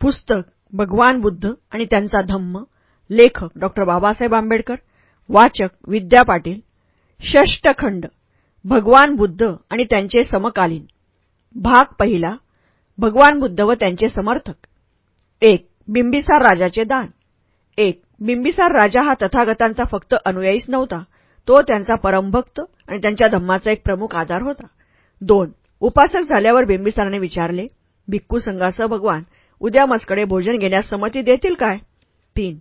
पुस्तक भगवान बुद्ध आणि त्यांचा धम्म लेखक डॉ. बाबासाहेब आंबेडकर वाचक विद्या पाटील षष्टखंड भगवान बुद्ध आणि त्यांचे समकालीन. भाग पहिला भगवान बुद्ध व त्यांचे समर्थक. एक बिंबिसार राजाचे दान. एक बिंबिसार राजा हा तथागतांचा फक्त अनुयायीच नव्हता. तो त्यांचा परमभक्त आणि त्यांच्या धम्माचा एक प्रमुख आधार होता. दोन उपासक झाल्यावर बिंबिसाराने विचारले भिक्खू संघासह भगवान उद्या मस्कडे भोजन घेण्यास संमती देतील काय? तीन.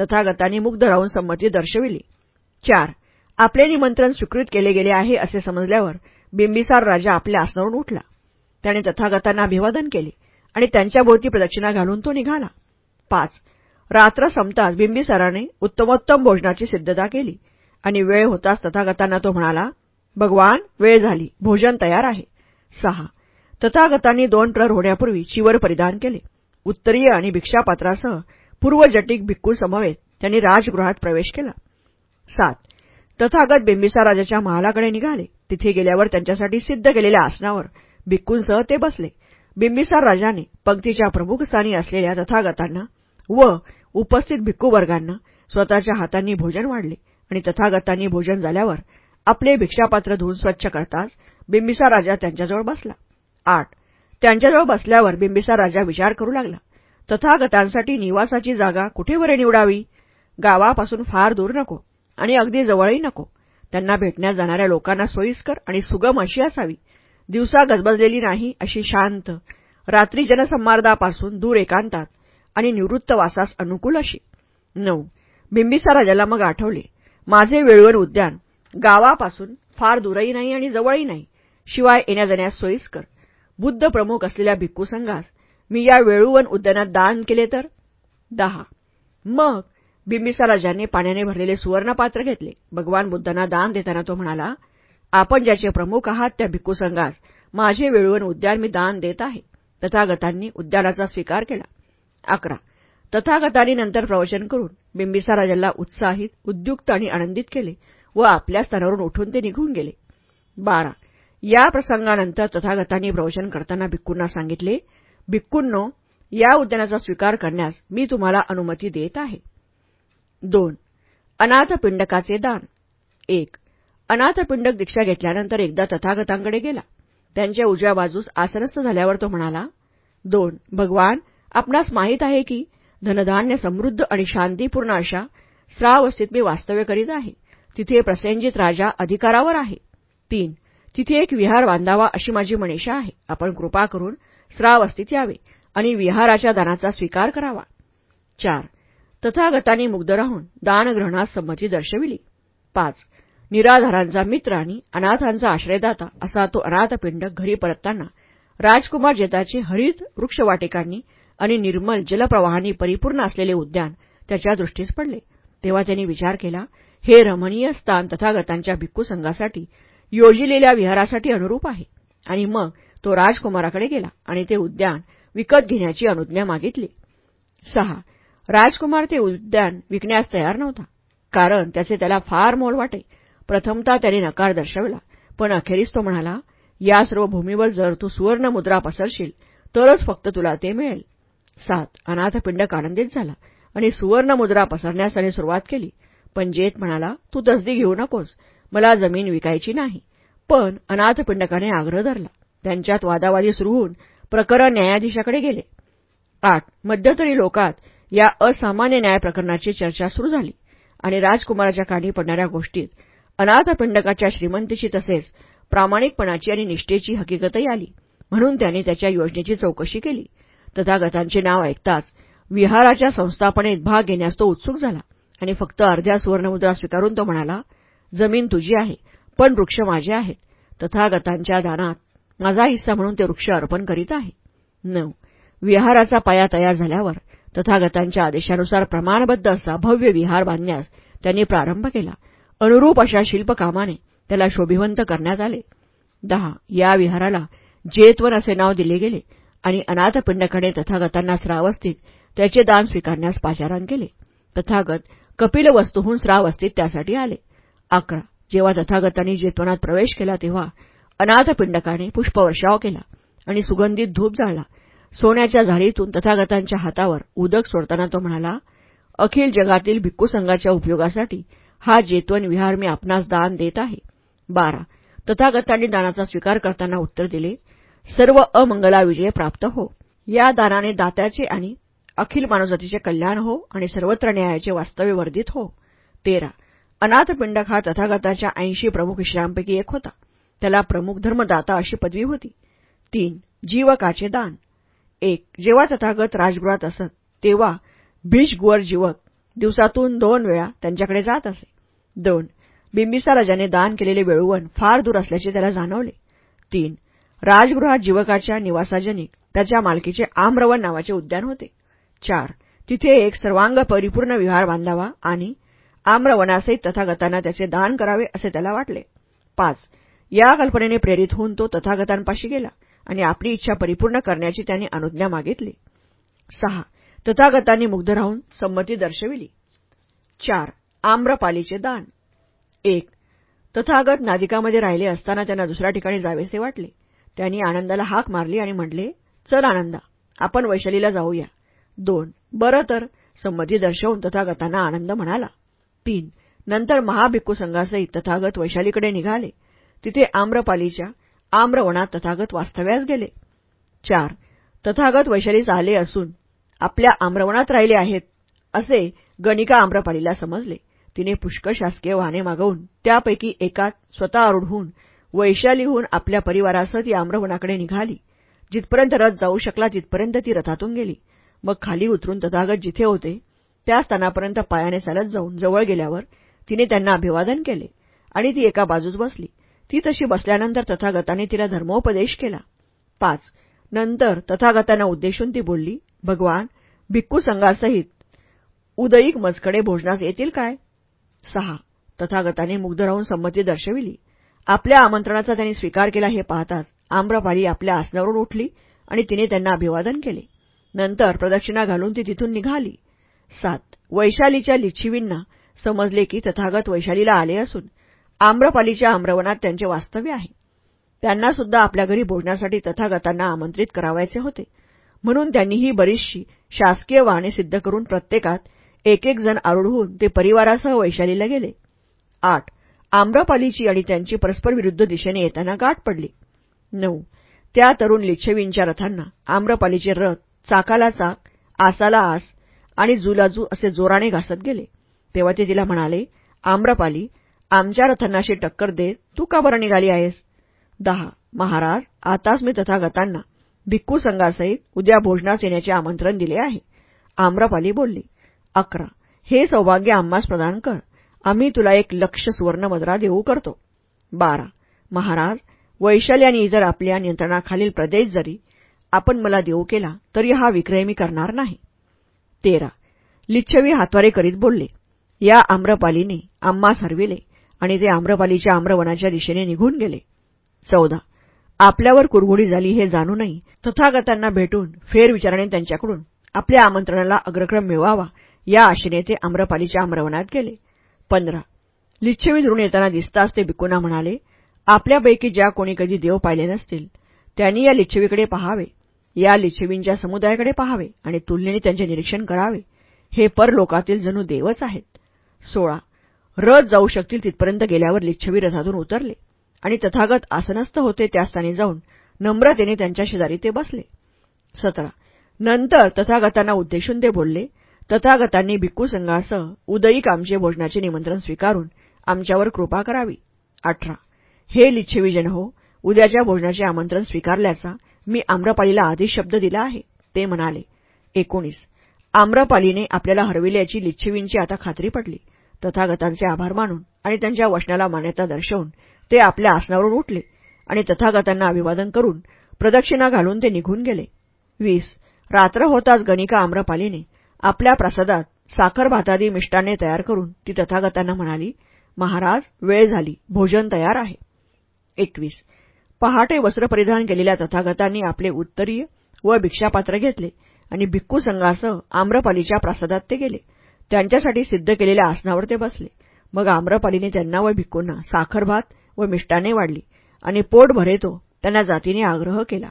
तथागतांनी मुग्ध राहून संमती दर्शविली. चार. आपले निमंत्रण स्वीकृत केले गेले आहे असे समजल्यावर बिंबिसार राजा आपल्या आसनावरून उठला. त्याने तथागतांना अभिवादन केले आणि त्यांच्या भोवती प्रदक्षिणा घालून तो निघाला. पाच. रात्र संपताच बिंबिसाराने उत्तमोत्तम भोजनाची सिद्धता केली आणि वेळ होताच तथागतांना तो म्हणाला भगवान वेळ झाली. भोजन तयार आहे. सहा. तथागतांनी दोन प्रहर होण्यापूर्वी चिवर परिधान केले. उत्तरीय आणि भिक्षापात्रासह पूर्वजटिक भिक्खू समवेत त्यांनी राजगृहात प्रवेश केला. सात. तथागत बिंबिसा राजाच्या महालाकडे निघाले. तिथे गेल्यावर त्यांच्यासाठी सिद्ध केलेल्या आसनावर भिक्खूंसह ते बसले. बिंबिसार राजाने पंक्तीच्या प्रमुख स्थानी असलेल्या तथागतांना व उपस्थित भिक्खूवर्गांना स्वतःच्या हातांनी भोजन वाढले आणि तथागतांनी भोजन झाल्यावर आपले भिक्षापात्र धुवून स्वच्छ करताच बिंबिसा राजा त्यांच्याजवळ बसला. आठ. त्यांच्याजवळ बसल्यावर बिंबिसार राजा विचार करू लागला. तथागतांसाठी निवासाची जागा कुठे बरे निवडावी? गावापासून फार दूर नको आणि अगदी जवळही नको. त्यांना भेटण्यास जाणाऱ्या लोकांना सोयीस्कर आणि सुगम अशी असावी. दिवसा गजबजलेली नाही अशी शांत रात्री जनसंमार्दापासून दूर एकांतात आणि निवृत्त वासास अनुकूल अशी. नऊ. बिंबिसार राजाला मग आठवले माझे वेळवर उद्यान गावापासून फार दूरही नाही आणि जवळही नाही. शिवाय येण्या जाण्यास सोयीस्कर. बुद्ध प्रमुख असलेल्या भिक्खू संघास मी या वेळूवन उद्यानात दान केले तर? दहा. मग बिंबिसा राजाने पाण्याने भरलेले सुवर्णपात्र घेतले. भगवान बुद्धांना दान देताना तो म्हणाला आपण ज्याचे प्रमुख आहात त्या भिक्खू संघास माझे वेळूवन उद्यान मी दान देत आहे. तथागतांनी उद्यानाचा स्वीकार केला. अकरा. तथागतांनी नंतर प्रवचन करून बिंबिसा राजाला उत्साहित उद्युक्त आणि आनंदित केले व आपल्या स्थानावरून उठून ते निघून गेले. बारा. या प्रसंगानंतर तथागतांनी प्रवचन करताना भिक्कूंना सांगितले भिक्कूंनो या उद्यानाचा स्वीकार करण्यास मी तुम्हाला अनुमती देत आहे. दोन अनाथपिंडकाचे दान. एक अनाथपिंडक दीक्षा घेतल्यानंतर एकदा तथागतांकडे गेला. त्यांच्या उजव्या बाजूस आसनस्थ झाल्यावर तो म्हणाला दोन भगवान आपणास माहीत आहे की धनधान्य समृद्ध आणि शांतीपूर्ण अशा श्रावस्थित मी वास्तव्य करीत आहे. तिथे प्रसेनजित राजा अधिकारावर आहे. तीन तिथे एक विहार बांधावा अशी माझी मनीषा आहे. आपण कृपा करून श्रावस्थित यावे आणि विहाराच्या दानाचा स्वीकार करावा. चार. तथागतांनी मुग्ध राहून दानग्रहणास संमती दर्शविली. पाच. निराधारांचा मित्र आणि अनाथांचा आश्रयदाता असा तो अनाथपिंड घरी परतताना राजकुमार जेताचे हरित वृक्षवाटिकांनी आणि निर्मल जलप्रवाहांनी परिपूर्ण असलेले उद्यान त्याच्या दृष्टीस पडले. तेव्हा त्यांनी विचार केला हे रमणीय स्थान तथागतांच्या भिक्खू संघासाठी योजिलेल्या विहारासाठी अनुरूप आहे. आणि मग तो राजकुमाराकडे गेला आणि ते उद्यान विकत घेण्याची अनुज्ञा मागितली. सहा. राजकुमार ते उद्यान विकण्यास तयार नव्हता कारण त्याचे त्याला फार मोल वाटे. प्रथमतः त्याने नकार दर्शवला पण अखेरीस तो म्हणाला या सर्व भूमीवर जर तू सुवर्ण मुद्रा पसरशील तरच फक्त तुला ते मिळेल. सात. अनाथपिंड आनंदित झाला आणि सुवर्ण मुद्रा पसरण्यास त्याने सुरुवात केली पण जेत म्हणाला तू तसदी घेऊ नकोस मला जमीन विकायची नाही. पण अनाथपिंडकाने आग्रह धरला. त्यांच्यात वादावादी सुरू होऊन प्रकरण न्यायाधीशाकडे गेले. आठ मध्यतरी लोकात या असामान्य न्याय प्रकरणाची चर्चा सुरू झाली आणि राजकुमाराच्या काठी पडणाऱ्या गोष्टीत अनाथपिंडकाच्या श्रीमंतीची तसेच प्रामाणिकपणाची आणि निष्ठेची हकीकतही आली. म्हणून त्याने त्याच्या योजनेची चौकशी केली. तथागतांचे नाव ऐकताच विहाराच्या संस्थापनेत भाग घेण्यास तो उत्सुक झाला आणि फक्त अर्ध्या सुवर्णमुद्रा स्वीकारून तो म्हणाला जमीन तुझी आहे पण वृक्ष माझे आहेत. तथागतांच्या दानात माझा हिस्सा म्हणून ते वृक्ष अर्पण करीत आहे. नऊ. विहाराचा पाया तयार झाल्यावर तथागतांच्या आदेशानुसार प्रमाणबद्ध असा भव्य विहार बांधण्यास त्यांनी प्रारंभ केला. अनुरूप अशा शिल्पकामाने त्याला शोभिवंत करण्यात आले. दहा. या विहाराला जेतवन असे नाव दिले गेले आणि अनाथपिंडकडे तथागतांना श्रावस्थित त्याचे दान स्वीकारण्यास पाचारण केले. तथागत कपिलवस्तूहून श्रावस्थित त्यासाठी आले. अकरा. जेव्हा तथागतांनी जेतवनात प्रवेश केला तेव्हा अनाथपिंडकाने पुष्पवर्षाव केला आणि सुगंधित धूप जाळला. सोन्याच्या झाडीतून तथागतांच्या हातावर उदक सोडताना तो म्हणाला अखिल जगातील भिक्खू संघाच्या उपयोगासाठी हा जेतवन विहार मी आपणास दान देत आहे. बारा. तथागतांनी दानाचा स्वीकार करताना उत्तर दिले सर्व अमंगला विजय प्राप्त हो. या दानाने दात्याचे आणि अखिल मानवजातीचे कल्याण हो आणि सर्वत्र न्यायाचे वास्तव्य वर्धित हो. तेरा. अनाथपिंडक हा तथागताच्या ऐंशी प्रमुख विश्रांपैकी एक होता. त्याला प्रमुख धर्मदाता अशी पदवी होती. तीन जीवकाचे दान. एक जेव्हा तथागत राजगृहात असत तेव्हा भीषगुवर जीवक दिवसातून दोन वेळा त्यांच्याकडे जात असे. दोन बिंबिसा राजाने दान केलेले वेळुवन फार दूर असल्याचे त्याला जाणवले. तीन राजगृहात जीवकाच्या निवासाजनिक त्याच्या मालकीचे आम्रवन नावाचे उद्यान होते. चार तिथे एक सर्वांग परिपूर्ण विहार बांधावा आणि आम्रवनासहित तथागतांना त्याचे दान करावे असे त्याला वाटले. पाच. या कल्पनेने प्रेरित होऊन तो तथागतांपाशी गेला आणि आपली इच्छा परिपूर्ण करण्याची त्यांनी अनुज्ञा मागितली. सहा. तथागतांनी मुग्ध राहून संमती दर्शविली. चार. आम्रपालीचे दान. एक. तथागत नादिकामध्ये राहिले असताना त्यांना दुसऱ्या ठिकाणी जावेसे वाटले. त्यांनी आनंदाला हाक मारली आणि म्हटले चल आनंदा आपण वैशालीला जाऊया. दोन. बरं तर संमती दर्शवून तथागतांना आनंद म्हणाला. तीन. नंतर महाभिक्खू संघासहित तथागत वैशालीकडे निघाले. तिथे आम्रपालीच्या आम्रवनात तथागत वास्तव्यास गेले. चार. तथागत वैशालीस आले असून आपल्या आम्रवनात राहिले आहेत असे गणिका आम्रपालीला समजले. तिने पुष्कळ शासकीय वाहने मागवून त्यापैकी एकात स्वतः आरूढ होऊन वैशालीहून आपल्या परिवारासह ती आम्रवनाकडे निघाली. जिथपर्यंत रथ जाऊ शकला तिथपर्यंत ती रथातून गेली. मग खाली उतरून तथागत जिथे होते त्या स्थानापर्यंत पायाने चालत जाऊन जवळ गेल्यावर तिने त्यांना अभिवादन केले आणि ती एका बाजूस बसली. ती तशी बसल्यानंतर तथागताने तिला धर्मोपदेश केला. पाच. नंतर तथागतांना उद्देशून ती बोलली भगवान भिक्खू संघासहित उदयिक मजकडे भोजनास येतील काय? सहा. तथागताने मुग्ध राहून संमती दर्शविली. आपल्या आमंत्रणाचा त्यांनी स्वीकार केला हे पाहताच आम्रपाली आपल्या आसनावरून उठली आणि तिने त्यांना अभिवादन केले. नंतर प्रदक्षिणा घालून ती तिथून निघाली. सात. वैशालीच्या लिच्छिवींना समजले की तथागत वैशालीला आले असून आम्रपालीच्या आम्रवनात त्यांचे वास्तव्य आहे. त्यांना सुद्धा आपल्या घरी भोजनासाठी तथागतांना आमंत्रित करावायचे होते. म्हणून त्यांनी ही बरीचशी शासकीय वाहने सिद्ध करून प्रत्येकात एक एक जण आरूढ होऊन ते परिवारासह वैशालीला गेले. आठ. आम्रपालीची आणि त्यांची परस्पर विरुद्ध दिशेने येताना गाठ पडली. नऊ. त्या तरुण लिच्छवींच्या रथांना आम्रपालीचे रथ चाकाला चाक आसाला आस आणि जुलाजू असे जोराने घासत गेले. तेव्हा ते तिला म्हणाले आम्रपाली आमच्या रथांनाशी टक्कर देत तू का बरं निघाली आहेस? दहा. महाराज आताच मी तथागतांना भिक्खू संघासहित उद्या भोजनास येण्याचे आमंत्रण दिले आहे. आम्रपाली बोलली अकरा. हे सौभाग्य आम्हास प्रदान कर. आम्ही तुला एक लक्ष सुवर्ण मजरा देऊ करतो. बारा. महाराज वैशाल्याने जर आपल्या नियंत्रणाखालील प्रदेश जरी आपण मला देऊ केला तरी हा विक्रय मी करणार नाही. तेरा. लिच्छवी हातवारे करीत बोलले या आम्रपालीने आम्हास हरविले आणि ते आम्रपालीच्या आम्रवनाच्या दिशेने निघून गेले. चौदा. आपल्यावर कुरघोडी झाली हे जाणूनही तथागतांना भेटून फेरविचाराने त्यांच्याकडून आपल्या आमंत्रणाला अग्रक्रम मिळवावा. या आशेने ते आम्रपालीच्या आम्रवनात गेले. पंधरा. लिच्छवी दुरून येताना दिसताच ते बिकुना म्हणाले आपल्यापैकी ज्या कोणी कधी देव पाहिले नसतील त्यांनी या लिच्छवीकडे पहावे. या लिच्छवींच्या समुदायाकडे पहावे आणि तुलनेने त्यांचे निरीक्षण करावे. हे परलोकातील जणू देवच आहेत. सोळा. रथ जाऊ शकतील तिथपर्यंत गेल्यावर लिच्छवी रथातून उतरले आणि तथागत आसनस्थ होते त्या स्थानी जाऊन नम्रतेने त्यांच्या शेजारी ते बसले. सतरा. नंतर तथागतांना उद्देशून ते बोलले तथागतांनी भिक्खू संघासह उदयी आमचे भोजनाचे निमंत्रण स्वीकारून आमच्यावर कृपा करावी. अठरा. हे लिच्छवीजन हो उद्याच्या भोजनाचे आमंत्रण स्वीकारल्याचा मी आम्रपालीला आधीच शब्द दिला आहे. ते म्हणाले एकोणीस. आम्रपालीने आपल्याला हरविल्याची लिच्छवींची आता खात्री पडली. तथागतांचे आभार मानून आणि त्यांच्या वचनाला मान्यता दर्शवून ते आपल्या आसनावरून उठले आणि तथागतांना अभिवादन करून प्रदक्षिणा घालून ते निघून गेले. वीस. रात्र होताच गणिका आम्रपालीने आपल्या प्रसादात साखर भातादी मिष्टाने तयार करून ती तथागतांना म्हणाली महाराज वेळ झाली. भोजन तयार आहे. एकवीस. पहाटे वस्त्र परिधान केलेल्या तथागतांनी आपले उत्तरीय व भिक्षापात्र घेतले आणि भिक्खू संघासह आम्रपालीच्या प्रासादात ते गेले. त्यांच्यासाठी सिद्ध केलेल्या आसनावर ते बसले. मग आम्रपालीने त्यांना व भिक्खूंना साखर भात व मिष्टाने वाढली आणि पोट भरेतो त्यांना जातीने आग्रह केला.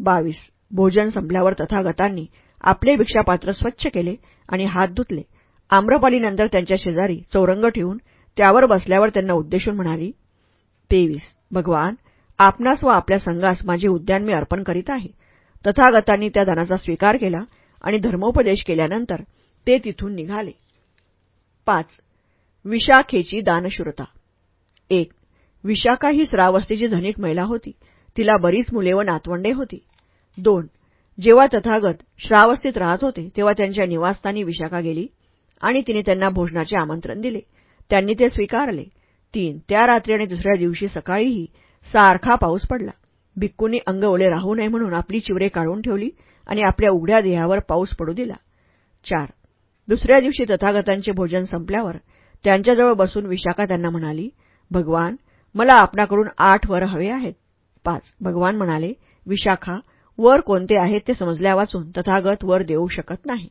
बावीस. भोजन संपल्यावर तथागतांनी आपले भिक्षापात्र स्वच्छ केले आणि हात धुतले. आम्रपालीनंतर त्यांच्या शेजारी चौरंग ठेवून त्यावर बसल्यावर त्यांना उद्देशून म्हणाली तेवीस. भगवान आपणास व आपल्या संघास माझे उद्यान मी अर्पण करीत आहे. तथागतांनी त्या दानाचा स्वीकार केला आणि धर्मोपदेश केल्यानंतर ते तिथून निघाले. पाच. विशाखेची दानशूरता. एक. विशाखा ही श्रावस्तीची धनिक महिला होती. तिला बरीच मुले व नातवंडे होती. दोन. जेव्हा तथागत श्रावस्तीत राहत होते तेव्हा त्यांच्या निवासस्थानी विशाखा गेली आणि तिने त्यांना भोजनाचे आमंत्रण दिले. त्यांनी ते स्वीकारले. तीन. त्या रात्री आणि दुसऱ्या दिवशी सकाळीही सारखा पाऊस पडला. भिक्कूंनी अंग ओले राहू नये म्हणून आपली चिवरे काढून ठेवली आणि आपल्या उघड्या देहावर पाऊस पडू दिला. चार. दुसऱ्या दिवशी तथागतांचे भोजन संपल्यावर त्यांच्याजवळ बसून विशाखा त्यांना म्हणाली भगवान मला आपणाकडून आठ वर हवे आहेत. पाच. भगवान म्हणाले विशाखा वर कोणते आहेत ते समजल्या वाचून तथागत वर देऊ शकत नाही.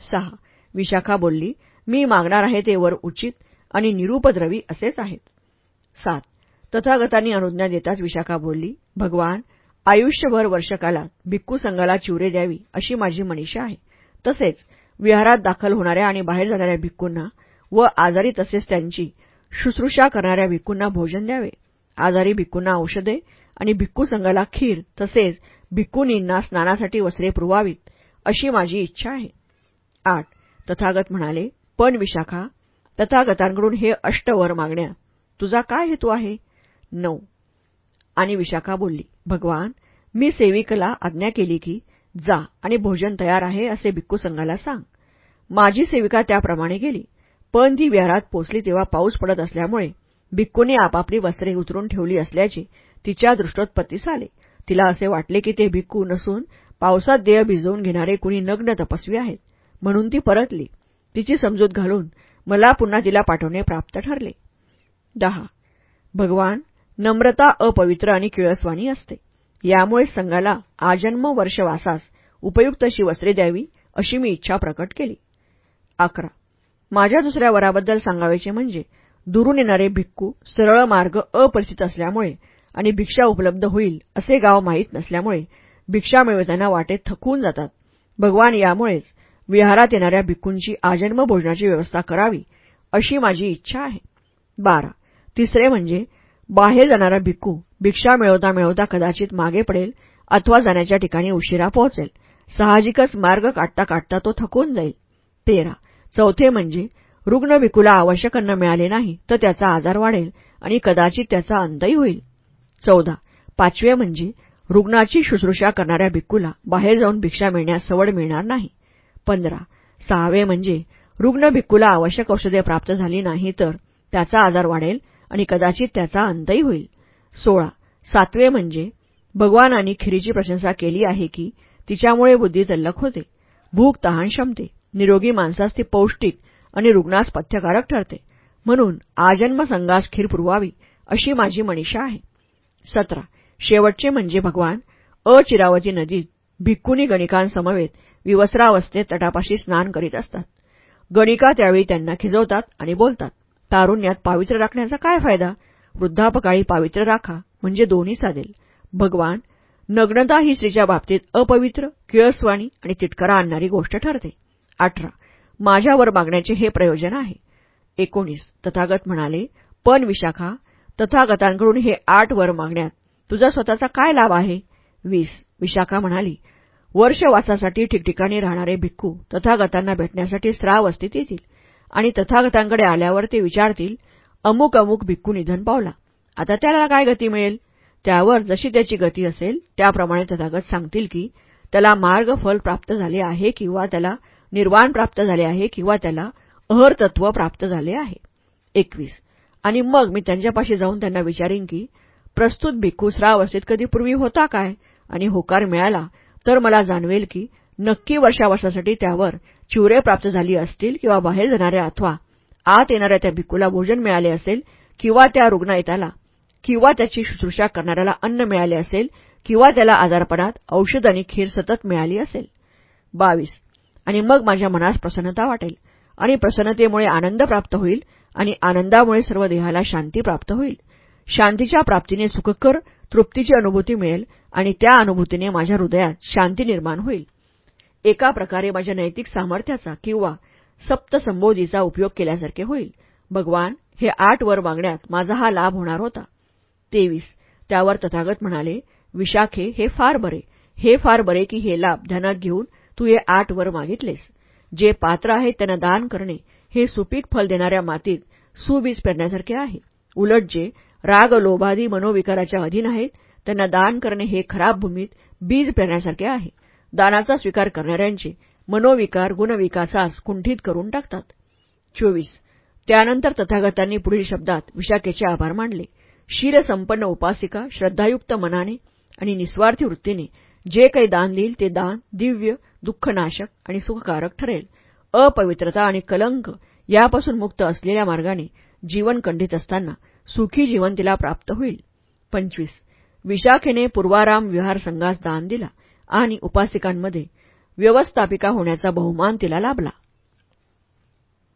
सहा. विशाखा बोलली मी मागणार आहे ते वर उचित आणि निरुपद्रवी असेच आहेत. सात. तथागतांनी अनुज्ञा देताच विशाखा बोलली भगवान आयुष्यभर वर्षकाला भिक्खू संघाला चिवरे द्यावी अशी माझी मनीषा आहे. तसेच विहारात दाखल होणाऱ्या आणि बाहेर जाणाऱ्या भिक्खूंना व आजारी तसेच त्यांची शुश्रूषा करणाऱ्या भिक्खूंना भोजन द्यावे. आजारी भिक्खूंना औषधे आणि भिक्खू संघाला खीर तसेच भिक्खुनींना स्नानासाठी वस्त्रे पुरवावीत अशी माझी इच्छा आहे. आठ. तथागत म्हणाले पण विशाखा तथागतांकडून हे अष्टवर मागण्या तुझा काय हेतू आहे? नऊ. आणि विशाखा बोलली भगवान मी सेविकला आज्ञा केली की जा आणि भोजन तयार आहे असे भिक्खू संघाला सांग. माझी सेविका त्याप्रमाणे गेली. पण ती विहारात पोचली तेव्हा पाऊस पडत असल्यामुळे भिक्कूने आपापली वस्त्रे उतरून ठेवली असल्याचे तिच्या दृष्टोत्पत्तीस आले तिला असे वाटले की ते भिक्खू नसून पावसात देह भिजवून घेणारे कुणी नग्न तपस्वी आहेत. म्हणून ती परतली. तिची समजूत घालून मला पुन्हा तिला पाठवणे प्राप्त ठरले. दहा. भगवान नम्रता अपवित्र आणि किळसवाणी असते. यामुळे संघाला आजन्म वर्षवासास उपयुक्त अशी वस्त्रे द्यावी अशी मी इच्छा प्रकट केली. अकरा. माझ्या दुसऱ्या वराबद्दल सांगावेचे म्हणजे दुरून येणारे भिक्खू सरळ मार्ग अपरिचित असल्यामुळे आणि भिक्षा उपलब्ध होईल असे गाव माहीत नसल्यामुळे भिक्षा मिळवताना वाटेत थकून जातात. भगवान यामुळेच विहारात येणाऱ्या भिक्खूंची आजन्म भोजनाची व्यवस्था करावी अशी माझी इच्छा आहे. बारा. तिसरे म्हणजे बाहेर जाणारा भिक्खू भिक्षा मिळवता मिळवता कदाचित मागे पडेल अथवा जाण्याच्या ठिकाणी उशिरा पोहोचेल. साहजिकच मार्ग काढता काढता तो थकून जाईल. तेरा. चौथे म्हणजे रुग्ण भिकूला आवश्यक अन्न मिळाले नाही तर त्याचा आजार वाढेल आणि कदाचित त्याचा अंतही होईल. चौदा. पाचवे म्हणजे रुग्णाची शुश्रूषा करणाऱ्या भिक्खूला बाहेर जाऊन भिक्षा मिळण्यास सवड मिळणार नाही. पंधरा. सहावे म्हणजे रुग्ण भिक्खूला आवश्यक औषधे प्राप्त झाली नाही तर त्याचा आजार वाढेल आणि कदाचित त्याचा अंतही होईल. सोळा. सातवे म्हणजे भगवानांनी खिरीची प्रशंसा केली आहे की तिच्यामुळे बुद्धी तल्लक होते. भूक तहान शमते. निरोगी माणसास ती पौष्टिक आणि रुग्णास पथ्यकारक ठरते. म्हणून आजन्म संघास खीर पुरवावी अशी माझी मनीषा आहे. सतरा. शेवटचे म्हणजे भगवान अचिरावती नदीत भिक्कुनी गणिकांसमवेत विवसरावस्थेत तटापाशी स्नान करीत असतात. गणिका त्यावेळी त्यांना खिजवतात आणि बोलतात. तारुण्यात पावित्र्य राखण्याचा काय फायदा? वृद्धापकाळी पावित्र्य राखा म्हणजे दोन्ही साधेल भगवान नग्नता ही स्त्रीच्या बाबतीत अपवित्र किळसवाणी आणि तिटकरा आणणारी गोष्ट ठरते. अठरा. माझ्यावर मागण्याचे हे प्रयोजन आहे. एकोणीस. तथागत म्हणाले पण विशाखा तथागतांकडून हे आठ वर मागण्यात तुझा स्वतःचा काय लाभ आहे? वीस. विशाखा म्हणाली वर्षवासासाठी ठिकठिकाणी राहणारे भिक्खू तथागतांना भेटण्यासाठी स्त्रावस्थित येतील. आणि तथागतांकडे आल्यावर ते विचारतील अमुक अमुक भिक्खू निधन पावला. आता त्याला काय गती मिळेल? त्यावर जशी त्याची गती असेल त्याप्रमाणे तथागत सांगतील की त्याला मार्ग फल प्राप्त झाले आहे किंवा त्याला निर्वाण प्राप्त झाले आहे किंवा त्याला अहरतत्व प्राप्त झाले आहे. एकवीस. आणि मग मी त्यांच्यापाशी जाऊन त्यांना विचारीन की प्रस्तुत भिक्खू श्रावस्थेत कधी पूर्वी होता काय? आणि होकार मिळाला तर मला जाणवेल की नक्की वर्षावर्षासाठी त्यावर चिवरे प्राप्त झाली असतील किंवा बाहेर जाणाऱ्या अथवा आत येणाऱ्या त्या भिकूला भोजन मिळाले असेल किंवा त्या रुग्णायताला किंवा त्याची शुश्रूषा करणाऱ्याला अन्न मिळाले असेल किंवा त्याला आजारपणात औषध आणि खीर सतत मिळाली असेल. बावीस. आणि मग माझ्या मनास प्रसन्नता वाटेल आणि प्रसन्नतेमुळे आनंद प्राप्त होईल आणि आनंदामुळे सर्व देहाला शांती प्राप्त होईल. शांतीच्या प्राप्तीने सुखकर तृप्तीची अनुभूती मिळेल आणि त्या अनुभूतीने माझ्या हृदयात शांती निर्माण होईल. एका प्रकारे माझ्या नैतिक सामर्थ्याचा किंवा सप्तसंबोधीचा उपयोग केल्यासारखे होईल. भगवान हे आठ वर मागण्यात माझा हा लाभ होणार होता. तेवीस. त्यावर तथागत म्हणाले विशाखे हे फार बरे. हे फार बरे की हे लाभ ध्यानात घेऊन तू हे आठ वर मागितलेस. जे पात्र आहेत त्यांना दान करणे हे सुपीक फल देणाऱ्या मातीत सुबीज पेरण्यासारखे आहे. उलट जे राग लोभादी मनोविकाराच्या अधीन आहेत त्यांना दान करणे हे खराब भूमीत बीज पेरण्यासारखे आहे. दानाचा स्वीकार करणाऱ्यांचे मनोविकार गुणविकासास कुंठित करून टाकतात. चोवीस. त्यानंतर तथागतांनी पुढील शब्दात विशाखेचे आभार मानले. शीलसंपन्न उपासिका श्रद्धायुक्त मनाने आणि निस्वार्थी वृत्तीने जे काही दान देईल ते दान दिव्य दुःखनाशक आणि सुखकारक ठरेल. अपवित्रता आणि कलंक यापासून मुक्त असलेल्या मार्गाने जीवन कंडित असताना सुखी जीवन तिला प्राप्त होईल. पंचवीस. विशाखेने पूर्वाराम विहार संघास दान दिला. आणि उपासिकांमध्ये व्यवस्थापिका होण्याचा बहुमान तिला लाभला.